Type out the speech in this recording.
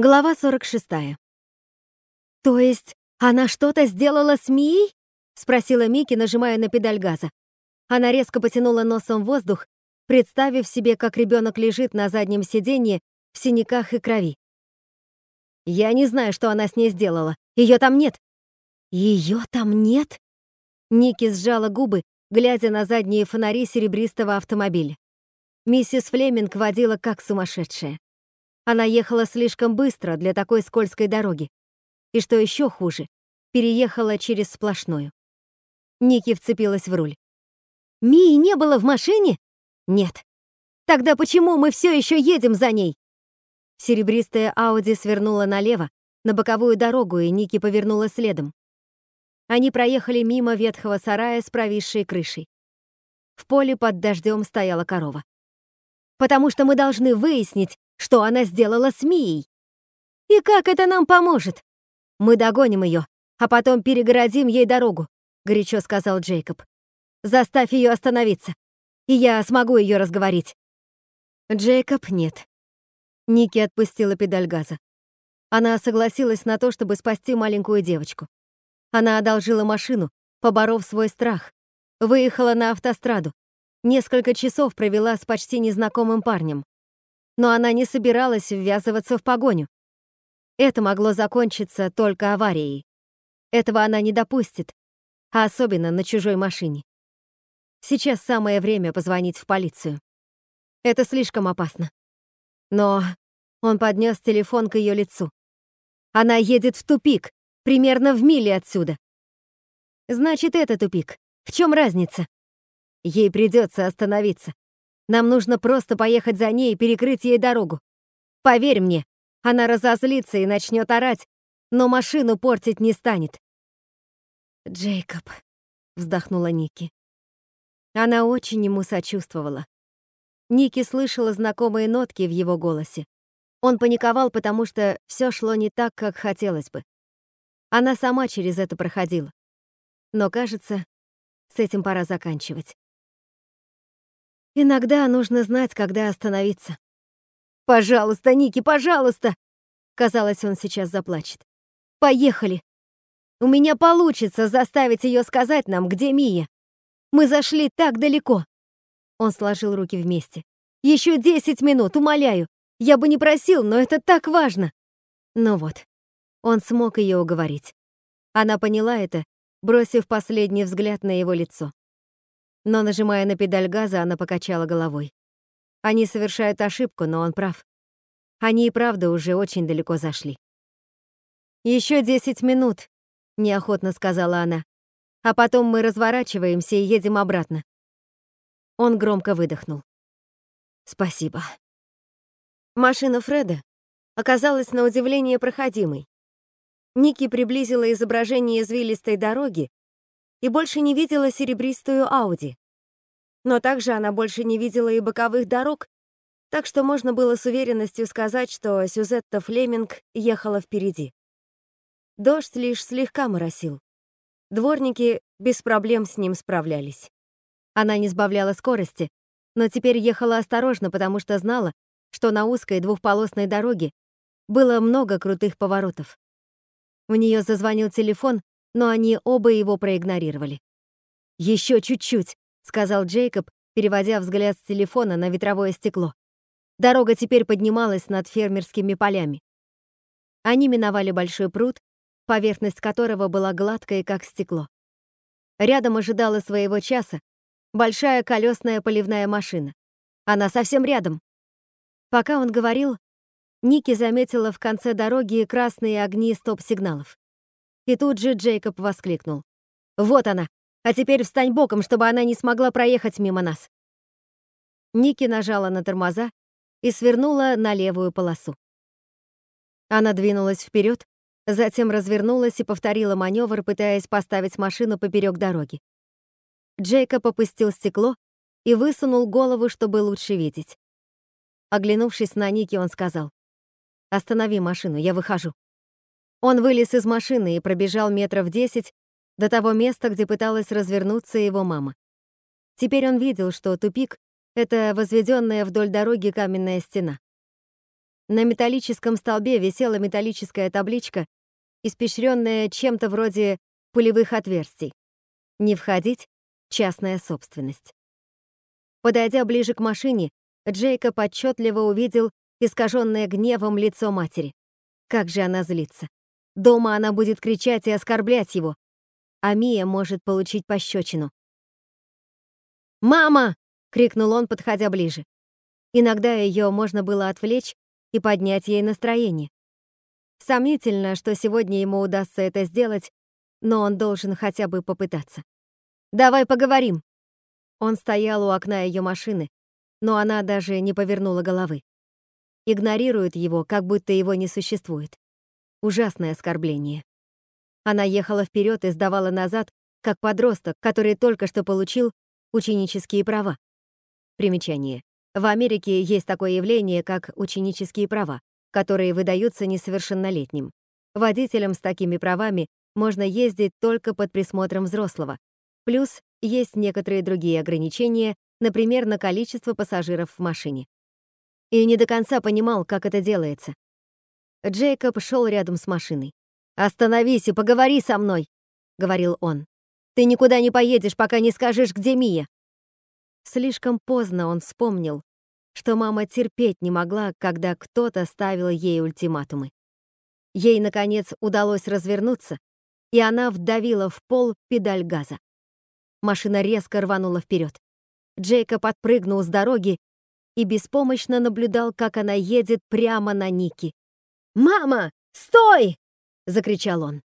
Глава 46. «То есть она что-то сделала с Мией?» — спросила Мики, нажимая на педаль газа. Она резко потянула носом воздух, представив себе, как ребенок лежит на заднем сиденье в синяках и крови. «Я не знаю, что она с ней сделала. Ее там нет». Ее там нет?» Ники сжала губы, глядя на задние фонари серебристого автомобиля. Миссис Флеминг водила как сумасшедшая. Она ехала слишком быстро для такой скользкой дороги. И что еще хуже, переехала через сплошную. Ники вцепилась в руль. «Мии не было в машине?» «Нет». «Тогда почему мы все еще едем за ней?» Серебристая Ауди свернула налево, на боковую дорогу, и Ники повернула следом. Они проехали мимо ветхого сарая с провисшей крышей. В поле под дождем стояла корова. «Потому что мы должны выяснить, что она сделала с Мией. И как это нам поможет? Мы догоним ее, а потом перегородим ей дорогу, горячо сказал Джейкоб. Заставь ее остановиться, и я смогу ее разговорить. Джейкоб нет. Ники отпустила педаль газа. Она согласилась на то, чтобы спасти маленькую девочку. Она одолжила машину, поборов свой страх, выехала на автостраду, несколько часов провела с почти незнакомым парнем но она не собиралась ввязываться в погоню. Это могло закончиться только аварией. Этого она не допустит, а особенно на чужой машине. Сейчас самое время позвонить в полицию. Это слишком опасно. Но он поднес телефон к ее лицу. Она едет в тупик, примерно в миле отсюда. Значит, это тупик. В чем разница? Ей придется остановиться. Нам нужно просто поехать за ней и перекрыть ей дорогу. Поверь мне, она разозлится и начнет орать, но машину портить не станет. «Джейкоб», — вздохнула Ники. Она очень ему сочувствовала. Ники слышала знакомые нотки в его голосе. Он паниковал, потому что все шло не так, как хотелось бы. Она сама через это проходила. Но, кажется, с этим пора заканчивать. Иногда нужно знать, когда остановиться. «Пожалуйста, Ники, пожалуйста!» Казалось, он сейчас заплачет. «Поехали! У меня получится заставить ее сказать нам, где Мия. Мы зашли так далеко!» Он сложил руки вместе. «Еще десять минут, умоляю! Я бы не просил, но это так важно!» Ну вот, он смог ее уговорить. Она поняла это, бросив последний взгляд на его лицо. Но, нажимая на педаль газа, она покачала головой. Они совершают ошибку, но он прав. Они и правда уже очень далеко зашли. Еще десять минут», — неохотно сказала она. «А потом мы разворачиваемся и едем обратно». Он громко выдохнул. «Спасибо». Машина Фреда оказалась на удивление проходимой. Ники приблизила изображение извилистой дороги и больше не видела серебристую Ауди. Но также она больше не видела и боковых дорог, так что можно было с уверенностью сказать, что Сюзетта Флеминг ехала впереди. Дождь лишь слегка моросил. Дворники без проблем с ним справлялись. Она не сбавляла скорости, но теперь ехала осторожно, потому что знала, что на узкой двухполосной дороге было много крутых поворотов. У нее зазвонил телефон, но они оба его проигнорировали. «Еще чуть-чуть», — сказал Джейкоб, переводя взгляд с телефона на ветровое стекло. Дорога теперь поднималась над фермерскими полями. Они миновали большой пруд, поверхность которого была гладкой, как стекло. Рядом ожидала своего часа большая колесная поливная машина. Она совсем рядом. Пока он говорил, Ники заметила в конце дороги красные огни стоп-сигналов. И тут же Джейкоб воскликнул. «Вот она! А теперь встань боком, чтобы она не смогла проехать мимо нас!» Ники нажала на тормоза и свернула на левую полосу. Она двинулась вперед, затем развернулась и повторила маневр, пытаясь поставить машину поперек дороги. Джейкоб опустил стекло и высунул голову, чтобы лучше видеть. Оглянувшись на Ники, он сказал, «Останови машину, я выхожу». Он вылез из машины и пробежал метров десять до того места, где пыталась развернуться его мама. Теперь он видел, что тупик — это возведенная вдоль дороги каменная стена. На металлическом столбе висела металлическая табличка, испещренная чем-то вроде пулевых отверстий. Не входить — частная собственность. Подойдя ближе к машине, Джейкоб отчетливо увидел искаженное гневом лицо матери. Как же она злится. Дома она будет кричать и оскорблять его, а Мия может получить пощечину. «Мама!» — крикнул он, подходя ближе. Иногда ее можно было отвлечь и поднять ей настроение. Сомнительно, что сегодня ему удастся это сделать, но он должен хотя бы попытаться. «Давай поговорим!» Он стоял у окна ее машины, но она даже не повернула головы. Игнорирует его, как будто его не существует. Ужасное оскорбление. Она ехала вперед и сдавала назад, как подросток, который только что получил ученические права. Примечание. В Америке есть такое явление, как ученические права, которые выдаются несовершеннолетним. Водителям с такими правами можно ездить только под присмотром взрослого. Плюс есть некоторые другие ограничения, например, на количество пассажиров в машине. И не до конца понимал, как это делается. Джейкоб шел рядом с машиной. «Остановись и поговори со мной», — говорил он. «Ты никуда не поедешь, пока не скажешь, где Мия». Слишком поздно он вспомнил, что мама терпеть не могла, когда кто-то ставил ей ультиматумы. Ей, наконец, удалось развернуться, и она вдавила в пол педаль газа. Машина резко рванула вперед. Джейкоб подпрыгнул с дороги и беспомощно наблюдал, как она едет прямо на Ники. «Мама, стой!» — закричал он.